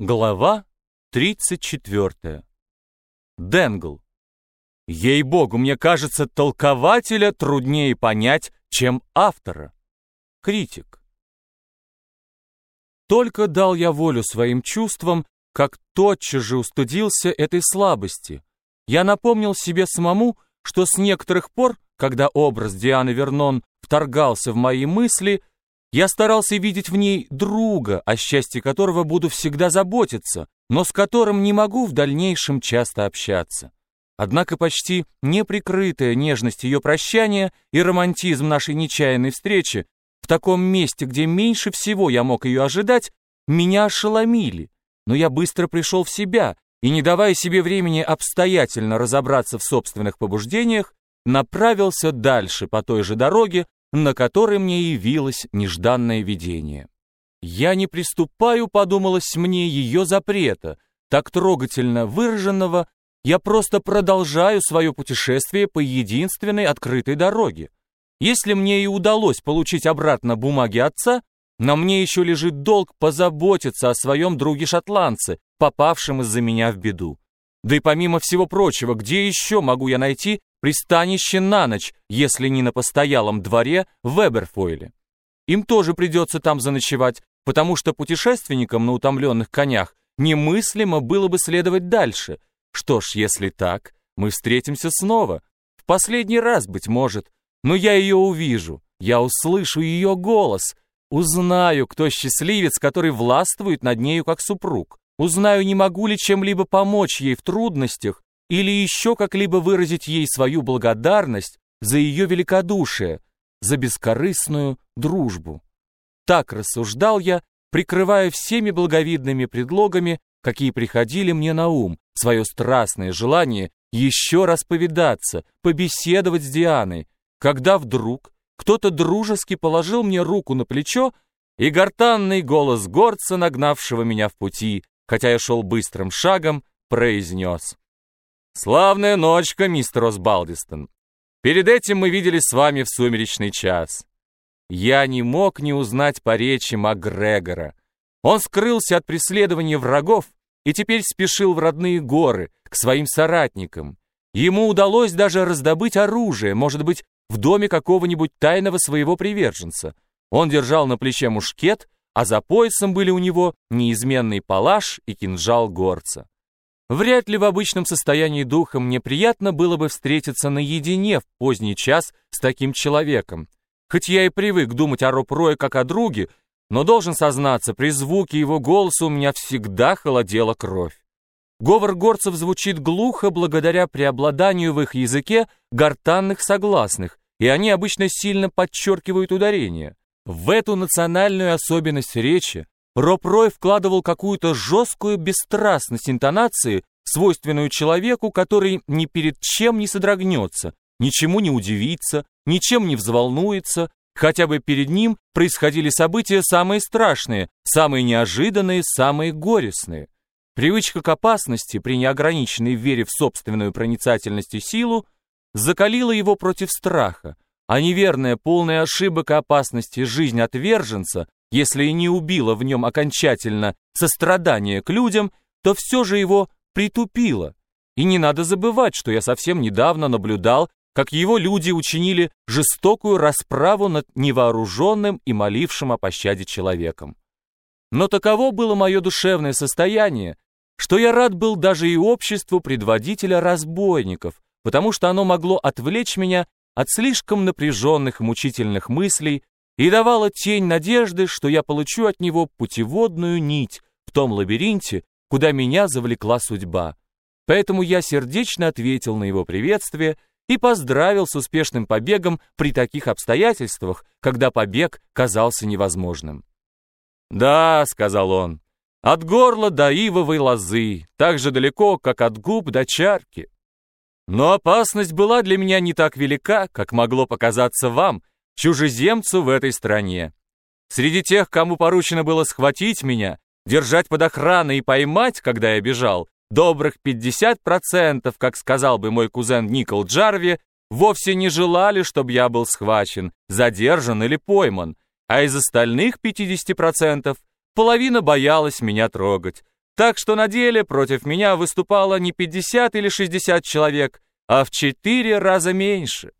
Глава 34. Денгл. Ей-богу, мне кажется, толкователя труднее понять, чем автора. Критик. Только дал я волю своим чувствам, как тотчас же устыдился этой слабости. Я напомнил себе самому, что с некоторых пор, когда образ Дианы Вернон вторгался в мои мысли, я старался видеть в ней друга, о счастье которого буду всегда заботиться, но с которым не могу в дальнейшем часто общаться. Однако почти неприкрытая нежность ее прощания и романтизм нашей нечаянной встречи в таком месте, где меньше всего я мог ее ожидать, меня ошеломили. Но я быстро пришел в себя и, не давая себе времени обстоятельно разобраться в собственных побуждениях, направился дальше по той же дороге, на которой мне явилось нежданное видение. Я не приступаю, подумалось мне, ее запрета, так трогательно выраженного, я просто продолжаю свое путешествие по единственной открытой дороге. Если мне и удалось получить обратно бумаги отца, на мне еще лежит долг позаботиться о своем друге-шотландце, попавшем из-за меня в беду. Да и помимо всего прочего, где еще могу я найти пристанище на ночь, если не на постоялом дворе в Эберфойле. Им тоже придется там заночевать, потому что путешественникам на утомленных конях немыслимо было бы следовать дальше. Что ж, если так, мы встретимся снова. В последний раз, быть может. Но я ее увижу, я услышу ее голос, узнаю, кто счастливец, который властвует над нею как супруг. Узнаю, не могу ли чем-либо помочь ей в трудностях, или еще как-либо выразить ей свою благодарность за ее великодушие, за бескорыстную дружбу. Так рассуждал я, прикрывая всеми благовидными предлогами, какие приходили мне на ум, свое страстное желание еще раз повидаться, побеседовать с Дианой, когда вдруг кто-то дружески положил мне руку на плечо, и гортанный голос горца, нагнавшего меня в пути, хотя я шел быстрым шагом, произнес. Славная ночка, мистер Осбалдистон. Перед этим мы виделись с вами в сумеречный час. Я не мог не узнать по речи Макгрегора. Он скрылся от преследования врагов и теперь спешил в родные горы, к своим соратникам. Ему удалось даже раздобыть оружие, может быть, в доме какого-нибудь тайного своего приверженца. Он держал на плече мушкет, а за поясом были у него неизменный палаш и кинжал горца. Вряд ли в обычном состоянии духа мне приятно было бы встретиться наедине в поздний час с таким человеком. Хоть я и привык думать о Роб Рое как о друге, но должен сознаться, при звуке его голоса у меня всегда холодела кровь. Говор горцев звучит глухо благодаря преобладанию в их языке гортанных согласных, и они обычно сильно подчеркивают ударение. В эту национальную особенность речи Роб Рой вкладывал какую-то жесткую бесстрастность интонации, свойственную человеку, который ни перед чем не содрогнется, ничему не удивится, ничем не взволнуется, хотя бы перед ним происходили события самые страшные, самые неожиданные, самые горестные. Привычка к опасности при неограниченной вере в собственную проницательность и силу закалила его против страха, а неверная, полная ошибок и опасности жизнь отверженца если и не убило в нем окончательно сострадание к людям, то все же его притупило. И не надо забывать, что я совсем недавно наблюдал, как его люди учинили жестокую расправу над невооруженным и молившим о пощаде человеком. Но таково было мое душевное состояние, что я рад был даже и обществу предводителя разбойников, потому что оно могло отвлечь меня от слишком напряженных мучительных мыслей и давала тень надежды, что я получу от него путеводную нить в том лабиринте, куда меня завлекла судьба. Поэтому я сердечно ответил на его приветствие и поздравил с успешным побегом при таких обстоятельствах, когда побег казался невозможным. «Да», — сказал он, — «от горла до ивовой лозы, так же далеко, как от губ до чарки. Но опасность была для меня не так велика, как могло показаться вам, чужеземцу в этой стране. Среди тех, кому поручено было схватить меня, держать под охраной и поймать, когда я бежал, добрых 50%, как сказал бы мой кузен Никол Джарви, вовсе не желали, чтобы я был схвачен, задержан или пойман, а из остальных 50% половина боялась меня трогать. Так что на деле против меня выступало не 50 или 60 человек, а в четыре раза меньше.